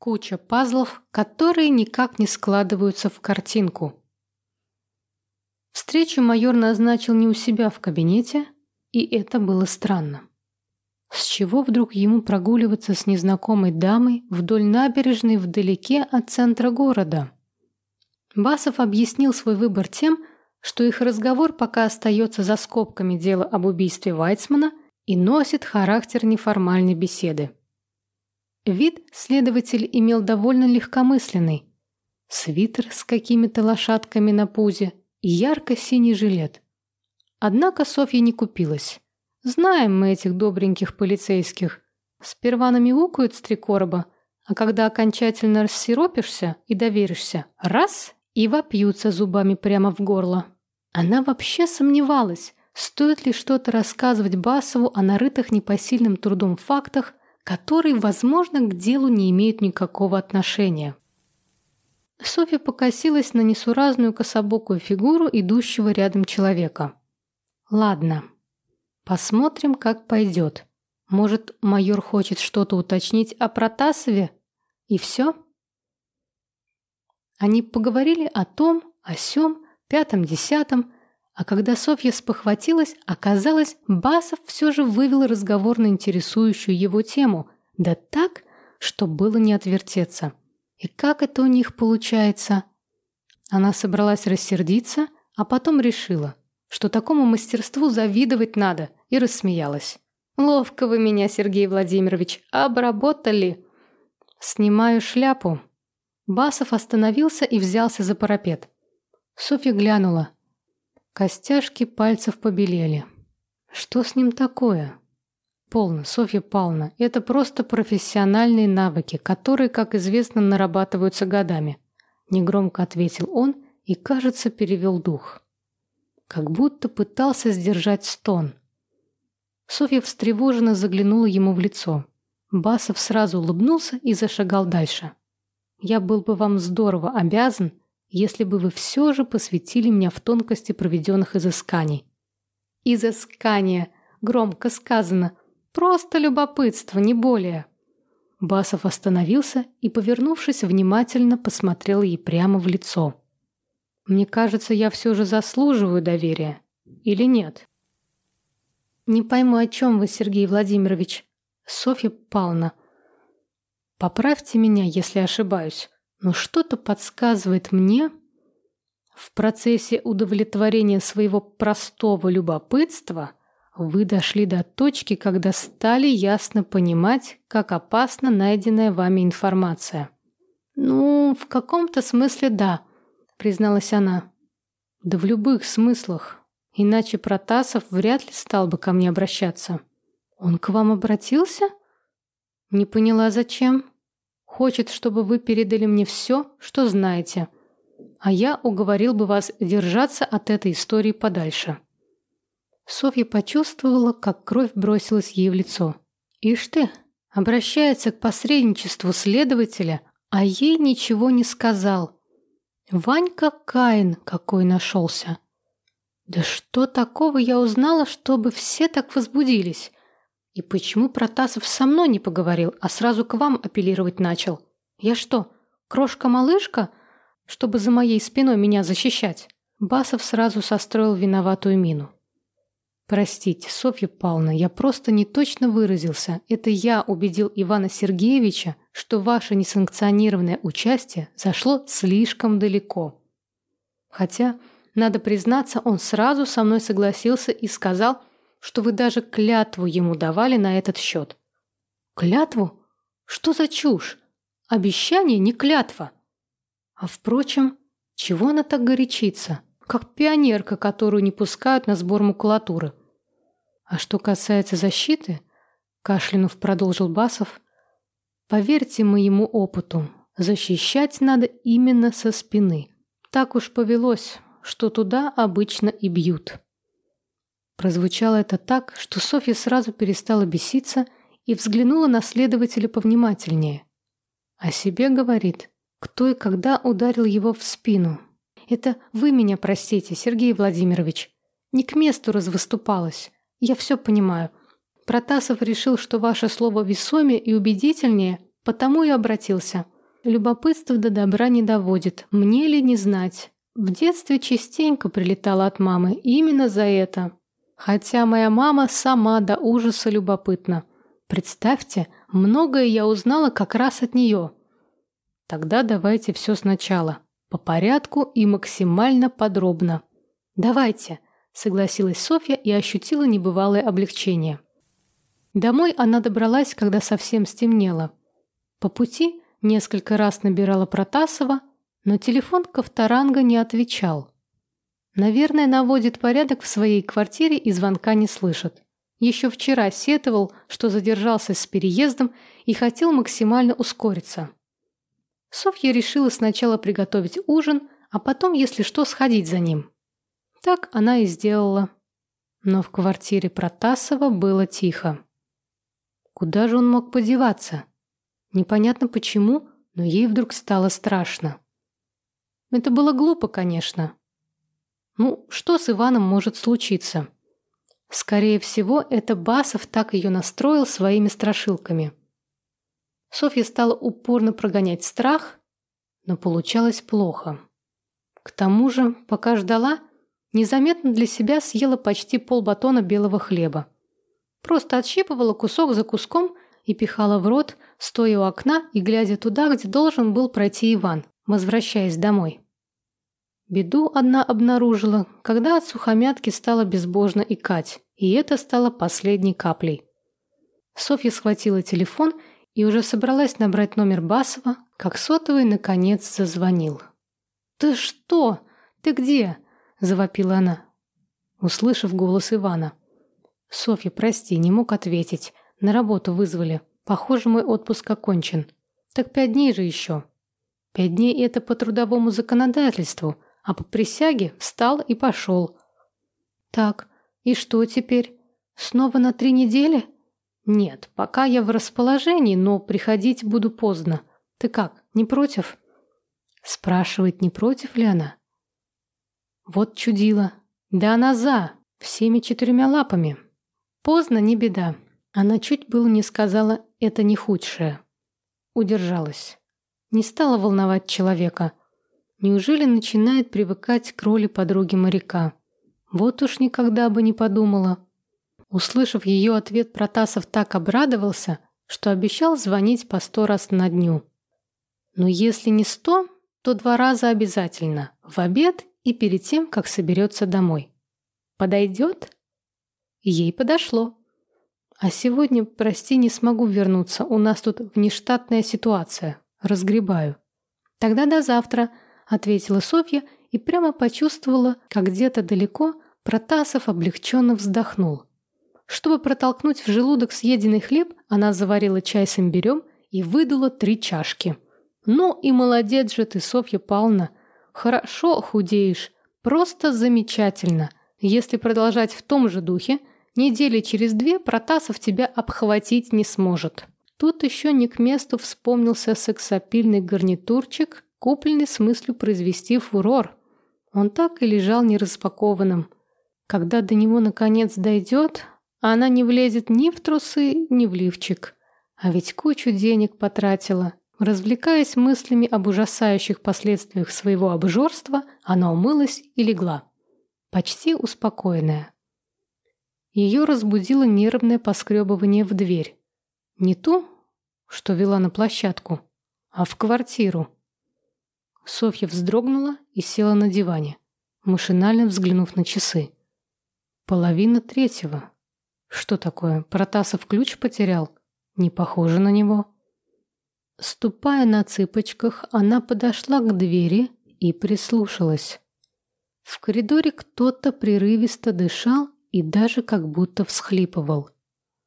Куча пазлов, которые никак не складываются в картинку. Встречу майор назначил не у себя в кабинете, и это было странно. С чего вдруг ему прогуливаться с незнакомой дамой вдоль набережной вдалеке от центра города? Басов объяснил свой выбор тем, что их разговор пока остается за скобками дела об убийстве Вайцмана и носит характер неформальной беседы. Вид следователь имел довольно легкомысленный. Свитер с какими-то лошадками на пузе и ярко-синий жилет. Однако Софья не купилась. Знаем мы этих добреньких полицейских. Сперва намяукают с три короба, а когда окончательно рассиропишься и доверишься, раз — и вопьются зубами прямо в горло. Она вообще сомневалась, стоит ли что-то рассказывать Басову о нарытых непосильным трудом фактах, которые, возможно, к делу не имеют никакого отношения. Софья покосилась на несуразную кособокую фигуру идущего рядом человека. «Ладно, посмотрим, как пойдет. Может, майор хочет что-то уточнить о Протасове? И все?» Они поговорили о том, о сём, пятом-десятом, а когда Софья спохватилась, оказалось, Басов все же вывел разговор на интересующую его тему, да так, что было не отвертеться. И как это у них получается? Она собралась рассердиться, а потом решила, что такому мастерству завидовать надо, и рассмеялась. «Ловко вы меня, Сергей Владимирович, обработали!» «Снимаю шляпу». Басов остановился и взялся за парапет. Софья глянула. Костяшки пальцев побелели. Что с ним такое? Полно, Софья Павловна, это просто профессиональные навыки, которые, как известно, нарабатываются годами. Негромко ответил он и, кажется, перевел дух. Как будто пытался сдержать стон. Софья встревоженно заглянула ему в лицо. Басов сразу улыбнулся и зашагал дальше. «Я был бы вам здорово обязан, если бы вы все же посвятили меня в тонкости проведенных изысканий. Изыскания, громко сказано, просто любопытство, не более. Басов остановился и, повернувшись, внимательно посмотрел ей прямо в лицо. «Мне кажется, я все же заслуживаю доверия. Или нет?» «Не пойму, о чем вы, Сергей Владимирович. Софья Павловна. Поправьте меня, если ошибаюсь но что-то подсказывает мне, в процессе удовлетворения своего простого любопытства вы дошли до точки, когда стали ясно понимать, как опасна найденная вами информация. «Ну, в каком-то смысле да», — призналась она. «Да в любых смыслах. Иначе Протасов вряд ли стал бы ко мне обращаться». «Он к вам обратился?» «Не поняла, зачем?» Хочет, чтобы вы передали мне все, что знаете. А я уговорил бы вас держаться от этой истории подальше». Софья почувствовала, как кровь бросилась ей в лицо. «Ишь ты, обращается к посредничеству следователя, а ей ничего не сказал. Ванька Каин какой нашелся. Да что такого я узнала, чтобы все так возбудились? И почему Протасов со мной не поговорил, а сразу к вам апеллировать начал? Я что, крошка-малышка, чтобы за моей спиной меня защищать? Басов сразу состроил виноватую мину. Простите, Софья Павловна, я просто не точно выразился. Это я убедил Ивана Сергеевича, что ваше несанкционированное участие зашло слишком далеко. Хотя, надо признаться, он сразу со мной согласился и сказал, что вы даже клятву ему давали на этот счет. Клятву? Что за чушь? Обещание не клятва. А впрочем, чего она так горячится? Как пионерка, которую не пускают на сбор макулатуры. А что касается защиты, кашлянув продолжил Басов, поверьте моему опыту, защищать надо именно со спины. Так уж повелось, что туда обычно и бьют. Прозвучало это так, что Софья сразу перестала беситься и взглянула на следователя повнимательнее. О себе говорит, кто и когда ударил его в спину. Это вы меня простите, Сергей Владимирович. Не к месту развыступалась. Я все понимаю. Протасов решил, что ваше слово весомее и убедительнее, потому и обратился. Любопытство до добра не доводит. Мне ли не знать? В детстве частенько прилетала от мамы именно за это. Хотя моя мама сама до ужаса любопытна. Представьте, многое я узнала как раз от нее. Тогда давайте все сначала. По порядку и максимально подробно. Давайте, согласилась Софья и ощутила небывалое облегчение. Домой она добралась, когда совсем стемнело. По пути несколько раз набирала Протасова, но телефон Ковторанга не отвечал. Наверное, наводит порядок в своей квартире и звонка не слышит. Еще вчера сетовал, что задержался с переездом и хотел максимально ускориться. Софья решила сначала приготовить ужин, а потом, если что, сходить за ним. Так она и сделала. Но в квартире Протасова было тихо. Куда же он мог подеваться? Непонятно почему, но ей вдруг стало страшно. Это было глупо, конечно. Ну, что с Иваном может случиться? Скорее всего, это Басов так ее настроил своими страшилками. Софья стала упорно прогонять страх, но получалось плохо. К тому же, пока ждала, незаметно для себя съела почти полбатона белого хлеба. Просто отщипывала кусок за куском и пихала в рот, стоя у окна и глядя туда, где должен был пройти Иван, возвращаясь домой. Беду одна обнаружила, когда от сухомятки стало безбожно икать, и это стало последней каплей. Софья схватила телефон и уже собралась набрать номер Басова, как сотовый наконец зазвонил. «Ты что? Ты где?» – завопила она, услышав голос Ивана. «Софья, прости, не мог ответить. На работу вызвали. Похоже, мой отпуск окончен. Так пять дней же еще». «Пять дней – это по трудовому законодательству», а по присяге встал и пошел. Так, и что теперь? Снова на три недели? Нет, пока я в расположении, но приходить буду поздно. Ты как, не против? Спрашивает, не против ли она? Вот чудила. Да она за, всеми четырьмя лапами. Поздно, не беда. Она чуть было не сказала «это не худшее». Удержалась. Не стала волновать человека. Неужели начинает привыкать к роли подруги моряка? Вот уж никогда бы не подумала. Услышав ее ответ, Протасов так обрадовался, что обещал звонить по сто раз на дню. Но если не сто, то два раза обязательно, в обед и перед тем, как соберется домой. Подойдет? Ей подошло. А сегодня, прости, не смогу вернуться, у нас тут внештатная ситуация. Разгребаю. Тогда до завтра ответила Софья и прямо почувствовала, как где-то далеко Протасов облегченно вздохнул. Чтобы протолкнуть в желудок съеденный хлеб, она заварила чай с имбирем и выдула три чашки. «Ну и молодец же ты, Софья Павловна! Хорошо худеешь, просто замечательно! Если продолжать в том же духе, недели через две Протасов тебя обхватить не сможет». Тут еще не к месту вспомнился сексапильный гарнитурчик купленный с мыслью произвести фурор. Он так и лежал нераспакованным. Когда до него наконец дойдет, она не влезет ни в трусы, ни в лифчик. А ведь кучу денег потратила. Развлекаясь мыслями об ужасающих последствиях своего обжорства, она умылась и легла. Почти успокоенная. Ее разбудило нервное поскребывание в дверь. Не ту, что вела на площадку, а в квартиру. Софья вздрогнула и села на диване, машинально взглянув на часы. Половина третьего. Что такое? Протасов ключ потерял? Не похоже на него. Ступая на цыпочках, она подошла к двери и прислушалась. В коридоре кто-то прерывисто дышал и даже как будто всхлипывал.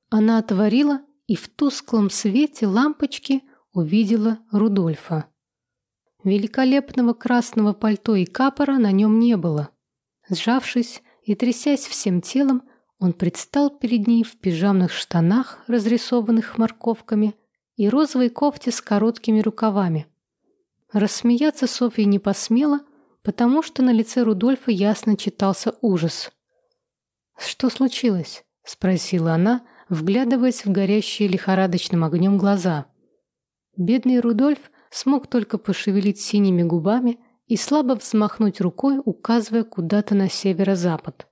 Она отворила и в тусклом свете лампочки увидела Рудольфа. Великолепного красного пальто и капора на нем не было. Сжавшись и трясясь всем телом, он предстал перед ней в пижамных штанах, разрисованных морковками, и розовой кофте с короткими рукавами. Рассмеяться Софья не посмела, потому что на лице Рудольфа ясно читался ужас. «Что случилось?» — спросила она, вглядываясь в горящие лихорадочным огнем глаза. Бедный Рудольф смог только пошевелить синими губами и слабо взмахнуть рукой, указывая куда-то на северо-запад.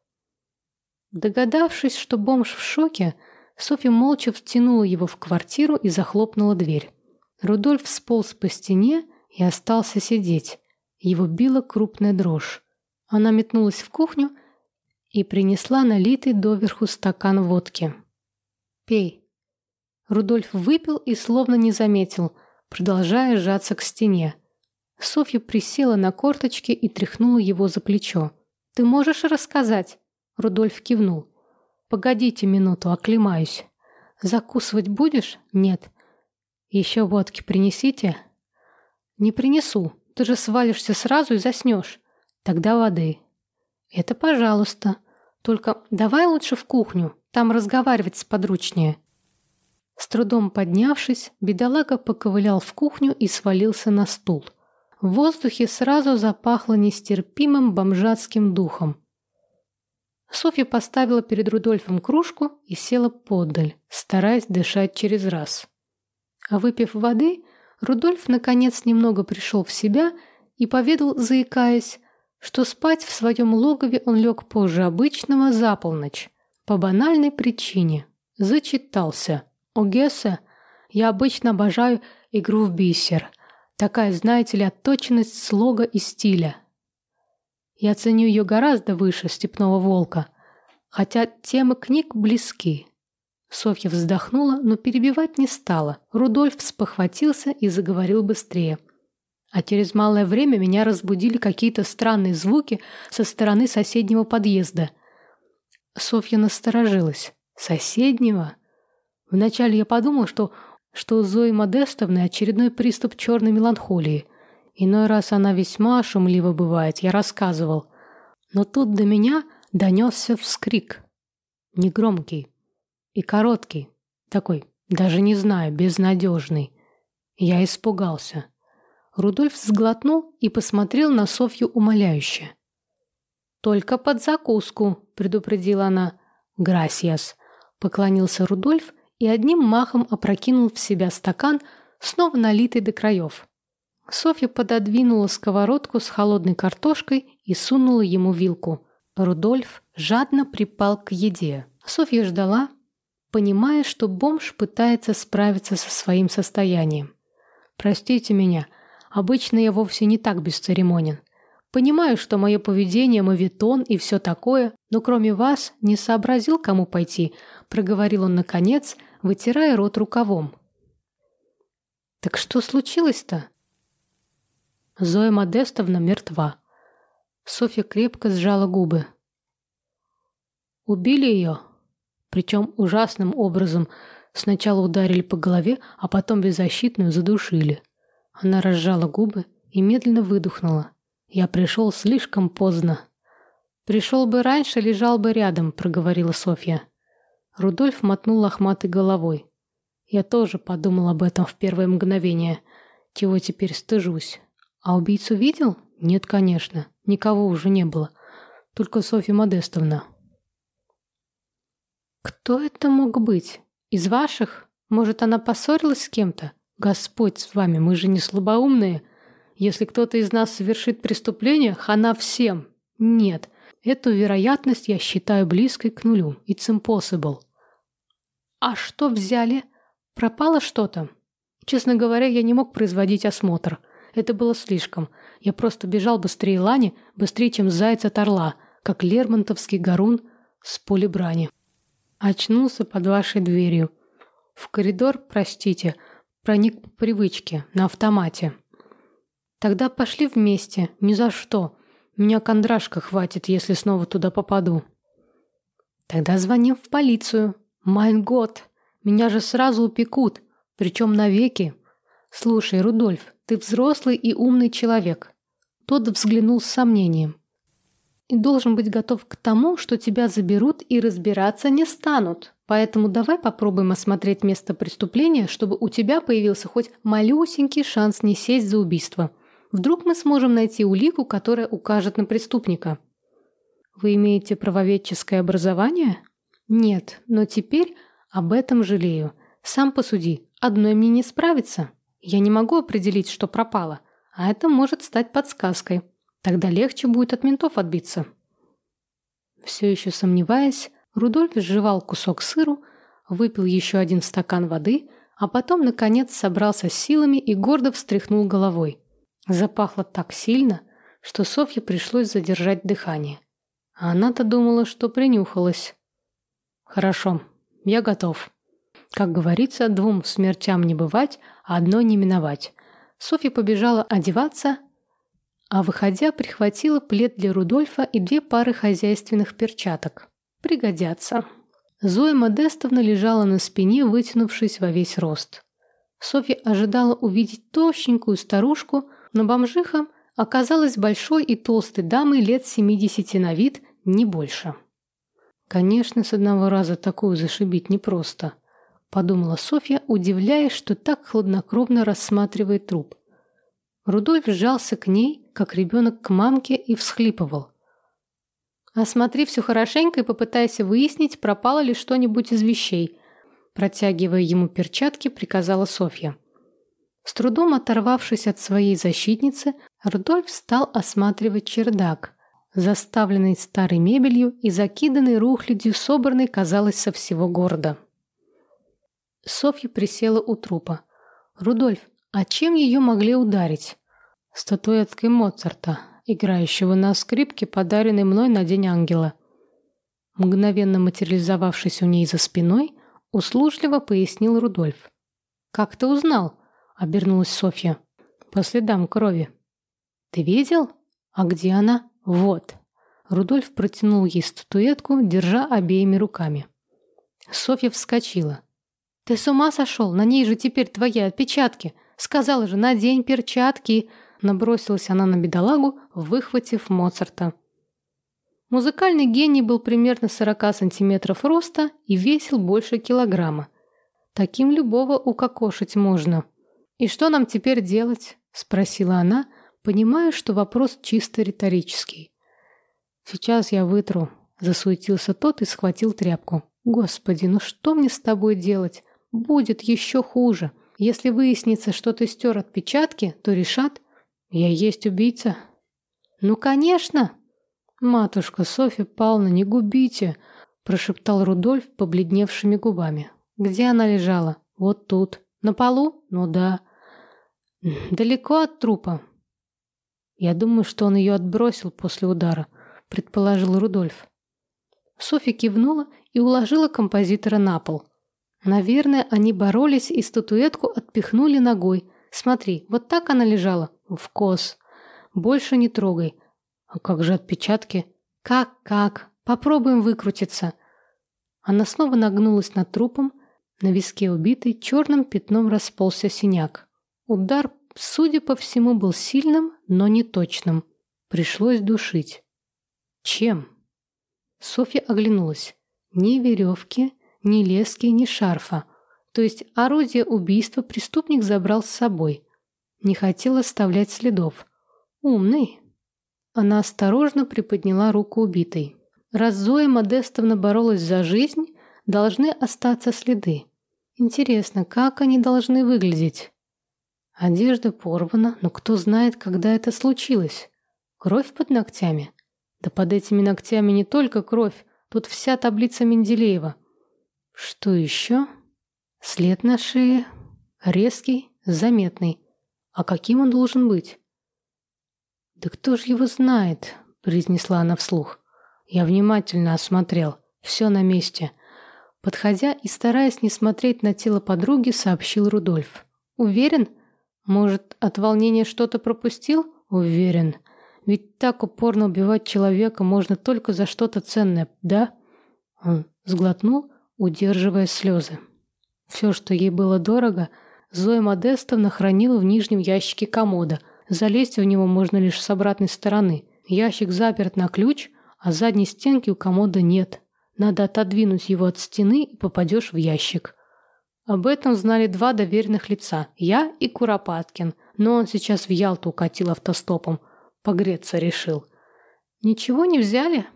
Догадавшись, что бомж в шоке, Софья молча втянула его в квартиру и захлопнула дверь. Рудольф сполз по стене и остался сидеть. Его била крупная дрожь. Она метнулась в кухню и принесла налитый доверху стакан водки. «Пей». Рудольф выпил и словно не заметил, продолжая сжаться к стене. Софья присела на корточки и тряхнула его за плечо. «Ты можешь рассказать?» Рудольф кивнул. «Погодите минуту, оклемаюсь. Закусывать будешь? Нет. Еще водки принесите?» «Не принесу. Ты же свалишься сразу и заснешь. Тогда воды». «Это пожалуйста. Только давай лучше в кухню. Там разговаривать сподручнее». Трудом поднявшись, бедолага поковылял в кухню и свалился на стул. В воздухе сразу запахло нестерпимым бомжатским духом. Софья поставила перед Рудольфом кружку и села подаль, стараясь дышать через раз. А выпив воды, Рудольф наконец немного пришел в себя и поведал, заикаясь, что спать в своем логове он лег позже обычного за полночь, по банальной причине. Зачитался. О Гессе я обычно обожаю игру в бисер. Такая, знаете ли, отточенность слога и стиля. Я ценю ее гораздо выше «Степного волка», хотя темы книг близки. Софья вздохнула, но перебивать не стала. Рудольф спохватился и заговорил быстрее. А через малое время меня разбудили какие-то странные звуки со стороны соседнего подъезда. Софья насторожилась. «Соседнего?» Вначале я подумал, что, что Зои Модестовны очередной приступ черной меланхолии. Иной раз она весьма шумливо бывает, я рассказывал. Но тут до меня донесся вскрик. Негромкий и короткий. Такой, даже не знаю, безнадежный. Я испугался. Рудольф сглотнул и посмотрел на Софью умоляюще. «Только под закуску», — предупредила она. «Грасиас», — поклонился Рудольф и одним махом опрокинул в себя стакан, снова налитый до краев. Софья пододвинула сковородку с холодной картошкой и сунула ему вилку. Рудольф жадно припал к еде. Софья ждала, понимая, что бомж пытается справиться со своим состоянием. «Простите меня, обычно я вовсе не так бесцеремонен. Понимаю, что мое поведение мавитон и все такое, но кроме вас не сообразил, кому пойти», проговорил он наконец, вытирая рот рукавом. «Так что случилось-то?» Зоя Модестовна мертва. Софья крепко сжала губы. Убили ее, причем ужасным образом. Сначала ударили по голове, а потом беззащитную задушили. Она разжала губы и медленно выдохнула. Я пришел слишком поздно. «Пришел бы раньше, лежал бы рядом», — проговорила Софья. Рудольф мотнул лохматой головой. Я тоже подумал об этом в первое мгновение, чего теперь стыжусь. А убийцу видел? Нет, конечно. Никого уже не было. Только Софья Модестовна. Кто это мог быть? Из ваших? Может, она поссорилась с кем-то? Господь с вами, мы же не слабоумные. Если кто-то из нас совершит преступление, хана всем. Нет, эту вероятность я считаю близкой к нулю. It's impossible. А что взяли? Пропало что-то? Честно говоря, я не мог производить осмотр. Это было слишком. Я просто бежал быстрее Лани, быстрее, чем заяц от орла, как лермонтовский горун с поля брани. Очнулся под вашей дверью. В коридор, простите, проник по привычке, на автомате. Тогда пошли вместе, ни за что. Меня кондрашка хватит, если снова туда попаду. Тогда звоним в полицию. Майн год, меня же сразу упекут, причем навеки. Слушай, Рудольф, ты взрослый и умный человек. Тот взглянул с сомнением. И должен быть готов к тому, что тебя заберут и разбираться не станут. Поэтому давай попробуем осмотреть место преступления, чтобы у тебя появился хоть малюсенький шанс не сесть за убийство. Вдруг мы сможем найти улику, которая укажет на преступника. Вы имеете правоведческое образование? Нет, но теперь об этом жалею. Сам посуди, одной мне не справиться. Я не могу определить, что пропало, а это может стать подсказкой. Тогда легче будет от ментов отбиться. Все еще сомневаясь, Рудольф сживал кусок сыру, выпил еще один стакан воды, а потом, наконец, собрался с силами и гордо встряхнул головой. Запахло так сильно, что Софье пришлось задержать дыхание. А она-то думала, что принюхалась. «Хорошо, я готов». Как говорится, двум смертям не бывать, а одной не миновать. Софья побежала одеваться, а выходя прихватила плед для Рудольфа и две пары хозяйственных перчаток. Пригодятся. Зоя Модестовна лежала на спине, вытянувшись во весь рост. Софья ожидала увидеть тощенькую старушку, но бомжиха оказалась большой и толстой дамой лет 70 на вид, не больше. Конечно, с одного раза такую зашибить непросто подумала Софья, удивляясь, что так хладнокровно рассматривает труп. Рудольф сжался к ней, как ребенок к мамке, и всхлипывал. «Осмотри все хорошенько и попытайся выяснить, пропало ли что-нибудь из вещей», протягивая ему перчатки, приказала Софья. С трудом оторвавшись от своей защитницы, Рудольф стал осматривать чердак, заставленный старой мебелью и закиданный рухлядью, собранной, казалось, со всего города. Софья присела у трупа. «Рудольф, а чем ее могли ударить?» «Статуэткой Моцарта, играющего на скрипке, подаренной мной на День Ангела». Мгновенно материализовавшись у ней за спиной, услужливо пояснил Рудольф. «Как ты узнал?» — обернулась Софья. «По следам крови». «Ты видел? А где она?» «Вот». Рудольф протянул ей статуэтку, держа обеими руками. Софья вскочила. «Ты с ума сошел? На ней же теперь твои отпечатки. Сказала же, надень перчатки!» Набросилась она на бедолагу, выхватив Моцарта. Музыкальный гений был примерно 40 сантиметров роста и весил больше килограмма. Таким любого укокошить можно. «И что нам теперь делать?» – спросила она, понимая, что вопрос чисто риторический. «Сейчас я вытру», – засуетился тот и схватил тряпку. «Господи, ну что мне с тобой делать? Будет еще хуже. Если выяснится, что ты стер отпечатки, то решат, я есть убийца. Ну, конечно. Матушка Софья Павловна, не губите, прошептал Рудольф побледневшими губами. Где она лежала? Вот тут. На полу? Ну да. Далеко от трупа. Я думаю, что он ее отбросил после удара, предположил Рудольф. Софья кивнула и уложила композитора на пол. Наверное, они боролись и статуэтку отпихнули ногой. Смотри, вот так она лежала. В кос. Больше не трогай. А как же отпечатки? Как-как? Попробуем выкрутиться. Она снова нагнулась над трупом. На виске убитой черным пятном расползся синяк. Удар, судя по всему, был сильным, но не точным. Пришлось душить. Чем? Софья оглянулась. Ни веревки, ни лески, ни шарфа. То есть орудие убийства преступник забрал с собой. Не хотел оставлять следов. Умный. Она осторожно приподняла руку убитой. Раз Зоя Модестовна боролась за жизнь, должны остаться следы. Интересно, как они должны выглядеть? Одежда порвана, но кто знает, когда это случилось? Кровь под ногтями? Да под этими ногтями не только кровь, тут вся таблица Менделеева. Что еще? След на шее. Резкий, заметный. А каким он должен быть? «Да кто же его знает?» — произнесла она вслух. Я внимательно осмотрел. Все на месте. Подходя и стараясь не смотреть на тело подруги, сообщил Рудольф. «Уверен? Может, от волнения что-то пропустил?» «Уверен. Ведь так упорно убивать человека можно только за что-то ценное, да?» Он сглотнул удерживая слезы. Все, что ей было дорого, Зоя Модестовна хранила в нижнем ящике комода. Залезть в него можно лишь с обратной стороны. Ящик заперт на ключ, а задней стенки у комода нет. Надо отодвинуть его от стены и попадешь в ящик. Об этом знали два доверенных лица – я и Куропаткин, но он сейчас в Ялту укатил автостопом. Погреться решил. Ничего не взяли?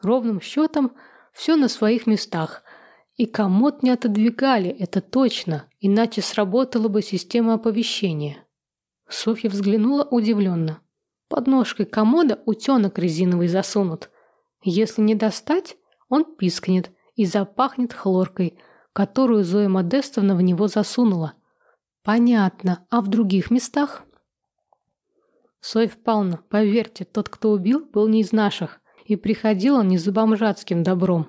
Ровным счетом все на своих местах – И комод не отодвигали, это точно, иначе сработала бы система оповещения. Софья взглянула удивленно. Под ножкой комода утенок резиновый засунут. Если не достать, он пискнет и запахнет хлоркой, которую Зоя Модестовна в него засунула. Понятно, а в других местах? Софья Павловна, поверьте, тот, кто убил, был не из наших, и приходил он не за бомжатским добром.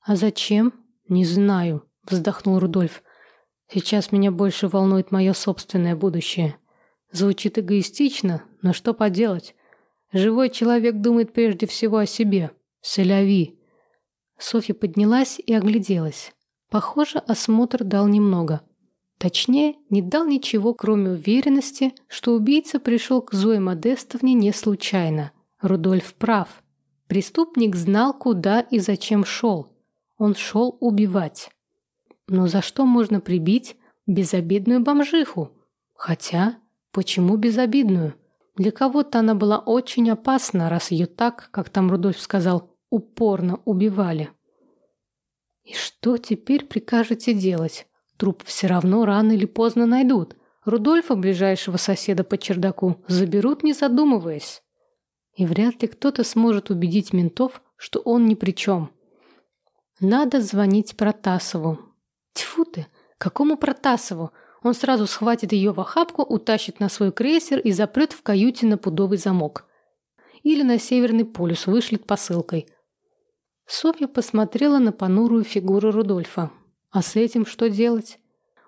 А зачем? Не знаю, вздохнул Рудольф. Сейчас меня больше волнует мое собственное будущее. Звучит эгоистично, но что поделать? Живой человек думает прежде всего о себе. Соляви. Софья поднялась и огляделась. Похоже, осмотр дал немного. Точнее, не дал ничего, кроме уверенности, что убийца пришел к Зое Модестовне не случайно. Рудольф прав. Преступник знал, куда и зачем шел. Он шел убивать. Но за что можно прибить безобидную бомжиху? Хотя, почему безобидную? Для кого-то она была очень опасна, раз ее так, как там Рудольф сказал, упорно убивали. И что теперь прикажете делать? Труп все равно рано или поздно найдут. Рудольфа, ближайшего соседа по чердаку, заберут, не задумываясь. И вряд ли кто-то сможет убедить ментов, что он ни при чем. Надо звонить Протасову. Тьфу ты, какому Протасову? Он сразу схватит ее в охапку, утащит на свой крейсер и запрет в каюте на пудовый замок. Или на Северный полюс вышлет посылкой. Софья посмотрела на понурую фигуру Рудольфа. А с этим что делать?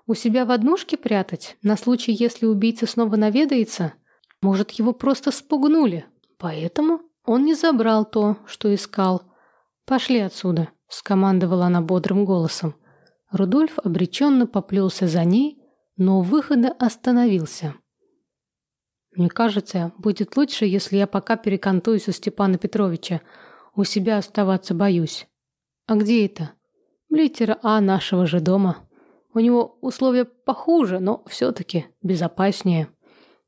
У себя в однушке прятать, на случай, если убийца снова наведается? Может, его просто спугнули? Поэтому он не забрал то, что искал. «Пошли отсюда», — скомандовала она бодрым голосом. Рудольф обреченно поплелся за ней, но у выхода остановился. «Мне кажется, будет лучше, если я пока перекантуюсь у Степана Петровича. У себя оставаться боюсь». «А где это?» «Литера А нашего же дома. У него условия похуже, но все-таки безопаснее».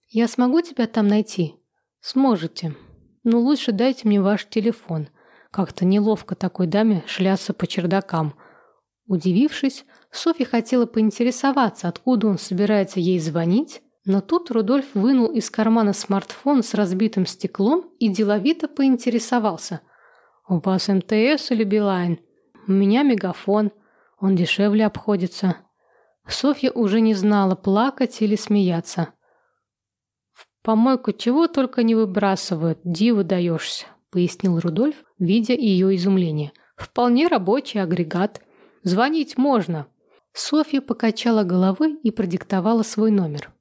«Я смогу тебя там найти?» «Сможете. Но лучше дайте мне ваш телефон. Как-то неловко такой даме шляться по чердакам». Удивившись, Софья хотела поинтересоваться, откуда он собирается ей звонить, но тут Рудольф вынул из кармана смартфон с разбитым стеклом и деловито поинтересовался. «У вас МТС или Билайн? У меня мегафон. Он дешевле обходится». Софья уже не знала, плакать или смеяться. «В помойку чего только не выбрасывают, диву даешься», — пояснил Рудольф, видя ее изумление. «Вполне рабочий агрегат. Звонить можно, Софья покачала головой и продиктовала свой номер.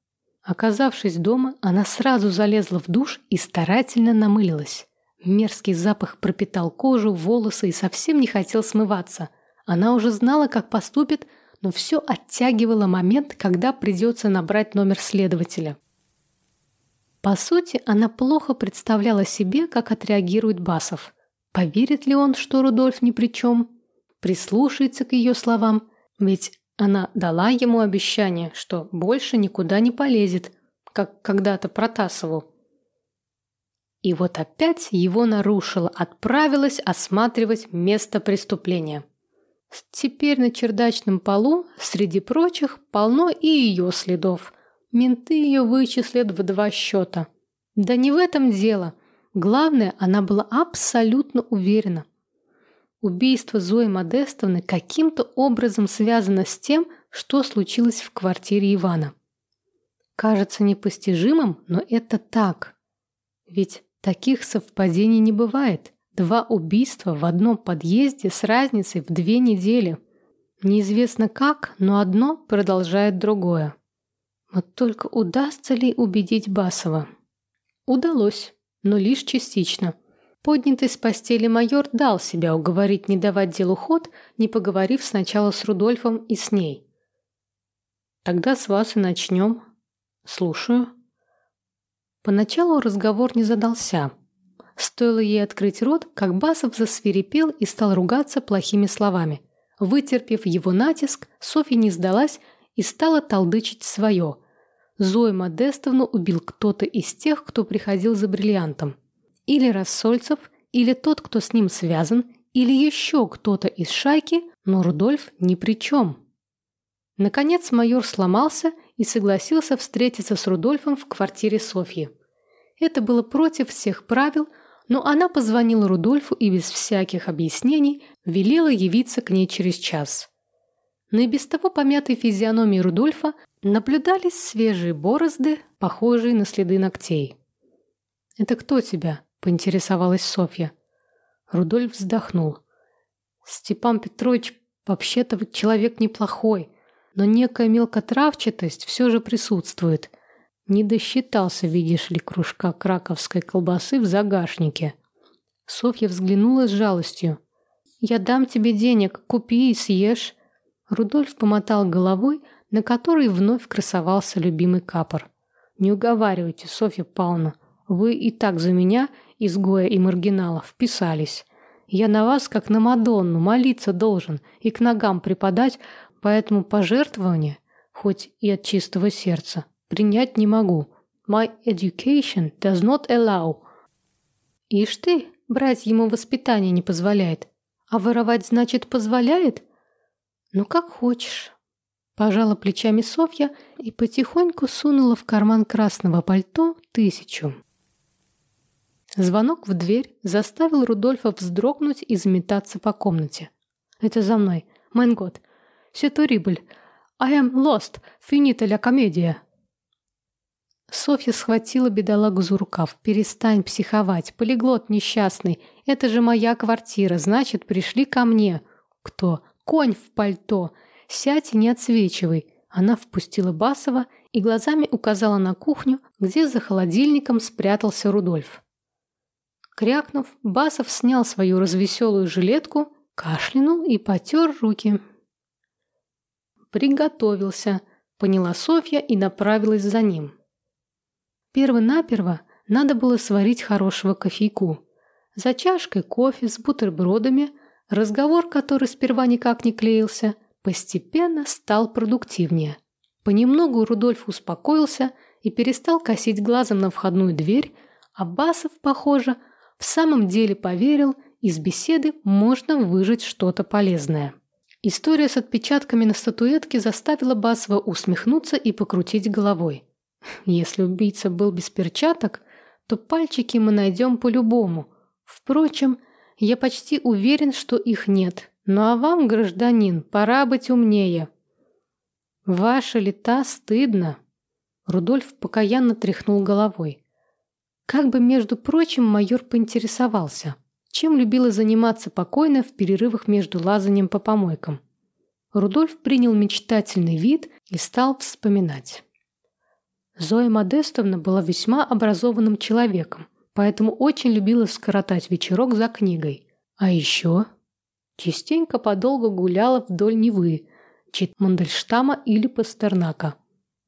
Оказавшись дома, она сразу залезла в душ и старательно намылилась. Мерзкий запах пропитал кожу, волосы и совсем не хотел смываться. Она уже знала, как поступит, но все оттягивало момент, когда придется набрать номер следователя. По сути, она плохо представляла себе, как отреагирует Басов. Поверит ли он, что Рудольф ни при чем? Прислушается к ее словам? Ведь она дала ему обещание, что больше никуда не полезет, как когда-то Протасову. И вот опять его нарушила, отправилась осматривать место преступления. Теперь на чердачном полу, среди прочих, полно и ее следов. Менты ее вычислят в два счета. Да не в этом дело. Главное, она была абсолютно уверена. Убийство Зои Модестовны каким-то образом связано с тем, что случилось в квартире Ивана. Кажется непостижимым, но это так. Ведь таких совпадений не бывает. Два убийства в одном подъезде с разницей в две недели. Неизвестно как, но одно продолжает другое. Вот только удастся ли убедить Басова? Удалось, но лишь частично. Поднятый с постели майор дал себя уговорить не давать делу ход, не поговорив сначала с Рудольфом и с ней. «Тогда с вас и начнем. Слушаю». Поначалу разговор не задался. Стоило ей открыть рот, как Басов засвирепел и стал ругаться плохими словами. Вытерпев его натиск, Софья не сдалась и стала толдычить свое. Зою Модестовну убил кто-то из тех, кто приходил за бриллиантом. Или Рассольцев, или тот, кто с ним связан, или еще кто-то из шайки, Но Рудольф ни при чем. Наконец майор сломался и согласился встретиться с Рудольфом в квартире Софьи. Это было против всех правил, но она позвонила Рудольфу и без всяких объяснений велела явиться к ней через час. На и без того помятой физиономии Рудольфа наблюдались свежие борозды, похожие на следы ногтей. «Это кто тебя?» – поинтересовалась Софья. Рудольф вздохнул. «Степан Петрович вообще-то человек неплохой, но некая мелкотравчатость все же присутствует. Не досчитался, видишь ли, кружка краковской колбасы в загашнике». Софья взглянула с жалостью. «Я дам тебе денег, купи и съешь». Рудольф помотал головой, на которой вновь красовался любимый капор. «Не уговаривайте, Софья Павловна. Вы и так за меня, изгоя и маргинала, вписались. Я на вас, как на Мадонну, молиться должен и к ногам преподать, поэтому пожертвование, хоть и от чистого сердца, принять не могу. My education does not allow. Ишь ты, брать ему воспитание не позволяет. А воровать, значит, позволяет? Ну, как хочешь. Пожала плечами Софья и потихоньку сунула в карман красного пальто тысячу. Звонок в дверь заставил Рудольфа вздрогнуть и заметаться по комнате. «Это за мной. Майн год. Сетурибль. I am lost. Finita la комедия». Софья схватила бедолагу за рукав. «Перестань психовать. Полиглот несчастный. Это же моя квартира. Значит, пришли ко мне». «Кто?» «Конь в пальто. Сядь и не отсвечивай». Она впустила Басова и глазами указала на кухню, где за холодильником спрятался Рудольф. Крякнув, Басов снял свою развеселую жилетку, кашлянул и потер руки. «Приготовился», — поняла Софья и направилась за ним. Перво-наперво надо было сварить хорошего кофейку. За чашкой кофе с бутербродами разговор, который сперва никак не клеился, постепенно стал продуктивнее. Понемногу Рудольф успокоился и перестал косить глазом на входную дверь, а Басов, похоже, — в самом деле поверил, из беседы можно выжить что-то полезное. История с отпечатками на статуэтке заставила Басова усмехнуться и покрутить головой. Если убийца был без перчаток, то пальчики мы найдем по-любому. Впрочем, я почти уверен, что их нет. Ну а вам, гражданин, пора быть умнее. Ваша лета стыдно. Рудольф покаянно тряхнул головой. Как бы, между прочим, майор поинтересовался, чем любила заниматься покойно в перерывах между лазанием по помойкам. Рудольф принял мечтательный вид и стал вспоминать. Зоя Модестовна была весьма образованным человеком, поэтому очень любила скоротать вечерок за книгой. А еще частенько подолгу гуляла вдоль Невы, чит Мандельштама или Пастернака.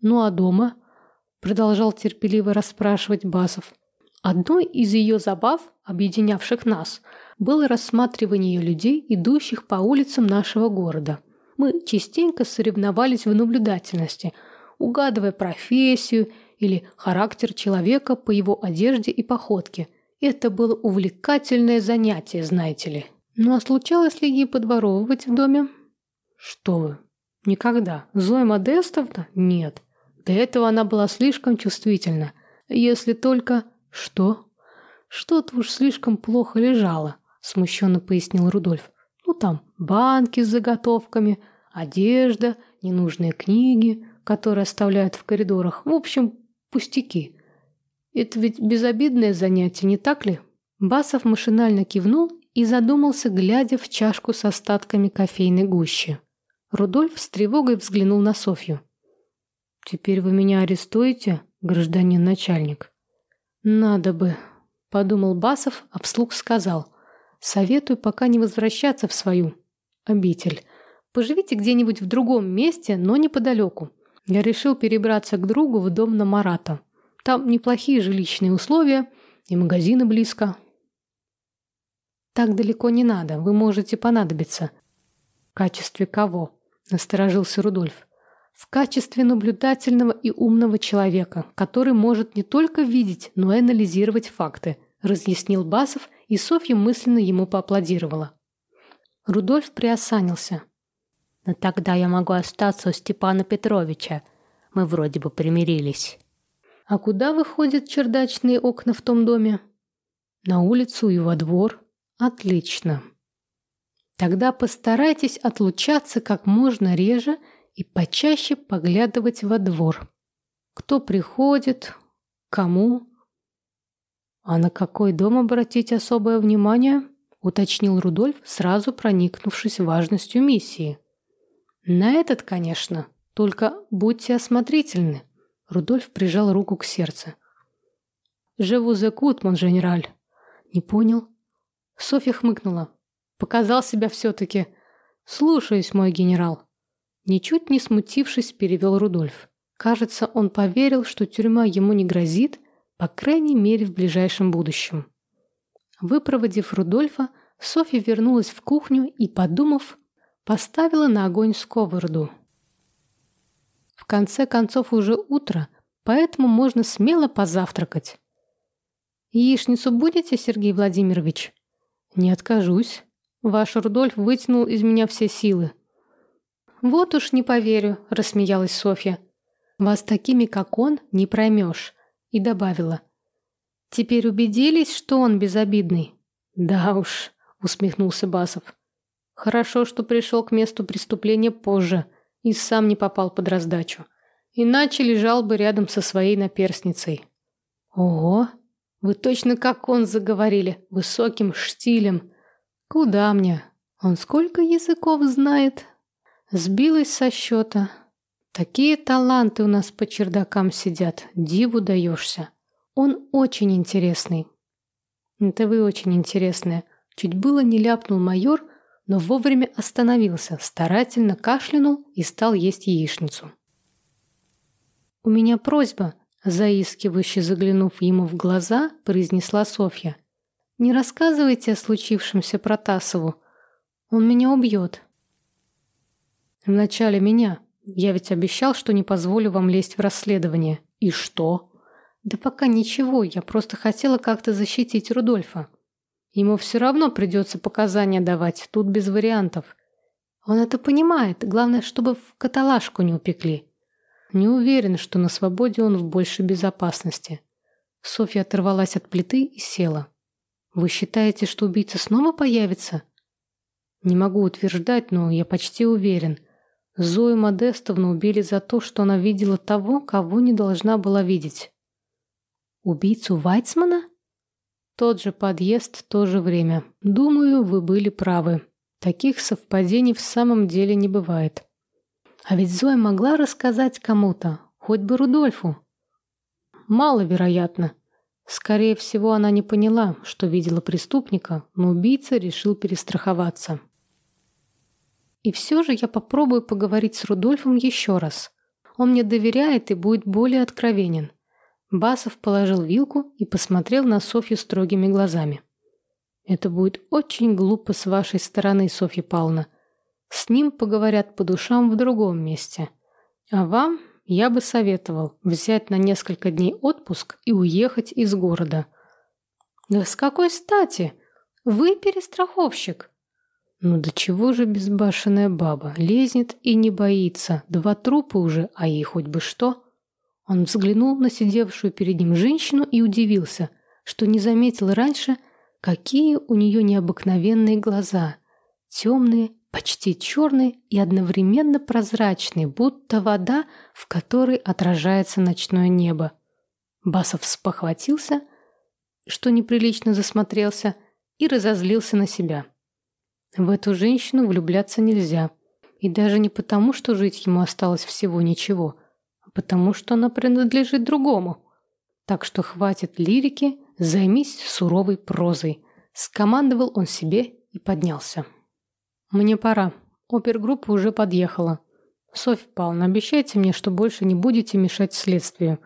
Ну а дома, продолжал терпеливо расспрашивать Басов, Одной из ее забав, объединявших нас, было рассматривание людей, идущих по улицам нашего города. Мы частенько соревновались в наблюдательности, угадывая профессию или характер человека по его одежде и походке. Это было увлекательное занятие, знаете ли. Ну а случалось ли ей подворовывать в доме? Что вы? Никогда. Зоя Модестовна? Нет. До этого она была слишком чувствительна. Если только... «Что?» «Что-то уж слишком плохо лежало», — смущенно пояснил Рудольф. «Ну там банки с заготовками, одежда, ненужные книги, которые оставляют в коридорах. В общем, пустяки. Это ведь безобидное занятие, не так ли?» Басов машинально кивнул и задумался, глядя в чашку с остатками кофейной гущи. Рудольф с тревогой взглянул на Софью. «Теперь вы меня арестуете, гражданин начальник?» «Надо бы», — подумал Басов, а вслух сказал. «Советую пока не возвращаться в свою обитель. Поживите где-нибудь в другом месте, но неподалеку. Я решил перебраться к другу в дом на Марата. Там неплохие жилищные условия и магазины близко». «Так далеко не надо, вы можете понадобиться». «В качестве кого?» — насторожился Рудольф в качестве наблюдательного и умного человека, который может не только видеть, но и анализировать факты, разъяснил Басов, и Софья мысленно ему поаплодировала. Рудольф приосанился. Но тогда я могу остаться у Степана Петровича. Мы вроде бы примирились. А куда выходят чердачные окна в том доме? На улицу и во двор. Отлично. Тогда постарайтесь отлучаться как можно реже и почаще поглядывать во двор. Кто приходит, кому. А на какой дом обратить особое внимание? Уточнил Рудольф, сразу проникнувшись важностью миссии. На этот, конечно, только будьте осмотрительны. Рудольф прижал руку к сердцу. «Живу за Кутман, генераль». «Не понял?» Софья хмыкнула. «Показал себя все-таки. Слушаюсь, мой генерал». Ничуть не смутившись, перевел Рудольф. Кажется, он поверил, что тюрьма ему не грозит, по крайней мере, в ближайшем будущем. Выпроводив Рудольфа, Софья вернулась в кухню и, подумав, поставила на огонь сковороду. В конце концов уже утро, поэтому можно смело позавтракать. «Яичницу будете, Сергей Владимирович?» «Не откажусь. Ваш Рудольф вытянул из меня все силы». «Вот уж не поверю», — рассмеялась Софья. «Вас такими, как он, не проймешь», — и добавила. «Теперь убедились, что он безобидный?» «Да уж», — усмехнулся Басов. «Хорошо, что пришел к месту преступления позже и сам не попал под раздачу. Иначе лежал бы рядом со своей наперсницей». «Ого, вы точно как он заговорили, высоким штилем. Куда мне? Он сколько языков знает?» Сбилась со счета. Такие таланты у нас по чердакам сидят, диву даешься. Он очень интересный. Это вы очень интересная. Чуть было не ляпнул майор, но вовремя остановился, старательно кашлянул и стал есть яичницу. «У меня просьба», — заискивающе заглянув ему в глаза, произнесла Софья. «Не рассказывайте о случившемся Протасову. Он меня убьет». «Вначале меня. Я ведь обещал, что не позволю вам лезть в расследование. И что?» «Да пока ничего, я просто хотела как-то защитить Рудольфа. Ему все равно придется показания давать, тут без вариантов. Он это понимает, главное, чтобы в каталажку не упекли. Не уверен, что на свободе он в большей безопасности». Софья оторвалась от плиты и села. «Вы считаете, что убийца снова появится?» «Не могу утверждать, но я почти уверен». Зою Модестовну убили за то, что она видела того, кого не должна была видеть. Убийцу Вайцмана? Тот же подъезд, то же время. Думаю, вы были правы. Таких совпадений в самом деле не бывает. А ведь Зоя могла рассказать кому-то, хоть бы Рудольфу. Маловероятно. Скорее всего, она не поняла, что видела преступника, но убийца решил перестраховаться. И все же я попробую поговорить с Рудольфом еще раз. Он мне доверяет и будет более откровенен. Басов положил вилку и посмотрел на Софью строгими глазами. «Это будет очень глупо с вашей стороны, Софья Павловна. С ним поговорят по душам в другом месте. А вам я бы советовал взять на несколько дней отпуск и уехать из города». «Да с какой стати? Вы перестраховщик». Ну до чего же безбашенная баба? Лезнет и не боится. Два трупа уже, а ей хоть бы что. Он взглянул на сидевшую перед ним женщину и удивился, что не заметил раньше, какие у нее необыкновенные глаза. Темные, почти черные и одновременно прозрачные, будто вода, в которой отражается ночное небо. Басов спохватился, что неприлично засмотрелся, и разозлился на себя. В эту женщину влюбляться нельзя. И даже не потому, что жить ему осталось всего ничего, а потому, что она принадлежит другому. Так что хватит лирики, займись суровой прозой. Скомандовал он себе и поднялся. Мне пора. Опергруппа уже подъехала. Софья Павловна, обещайте мне, что больше не будете мешать следствию.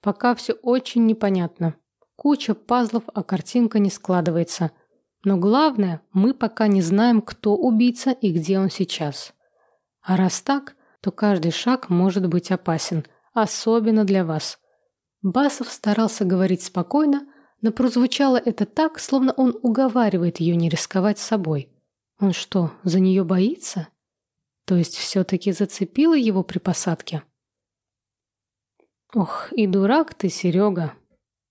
Пока все очень непонятно. Куча пазлов, а картинка не складывается. Но главное, мы пока не знаем, кто убийца и где он сейчас. А раз так, то каждый шаг может быть опасен, особенно для вас. Басов старался говорить спокойно, но прозвучало это так, словно он уговаривает ее не рисковать собой. Он что, за нее боится? То есть все-таки зацепила его при посадке? Ох, и дурак ты, Серега.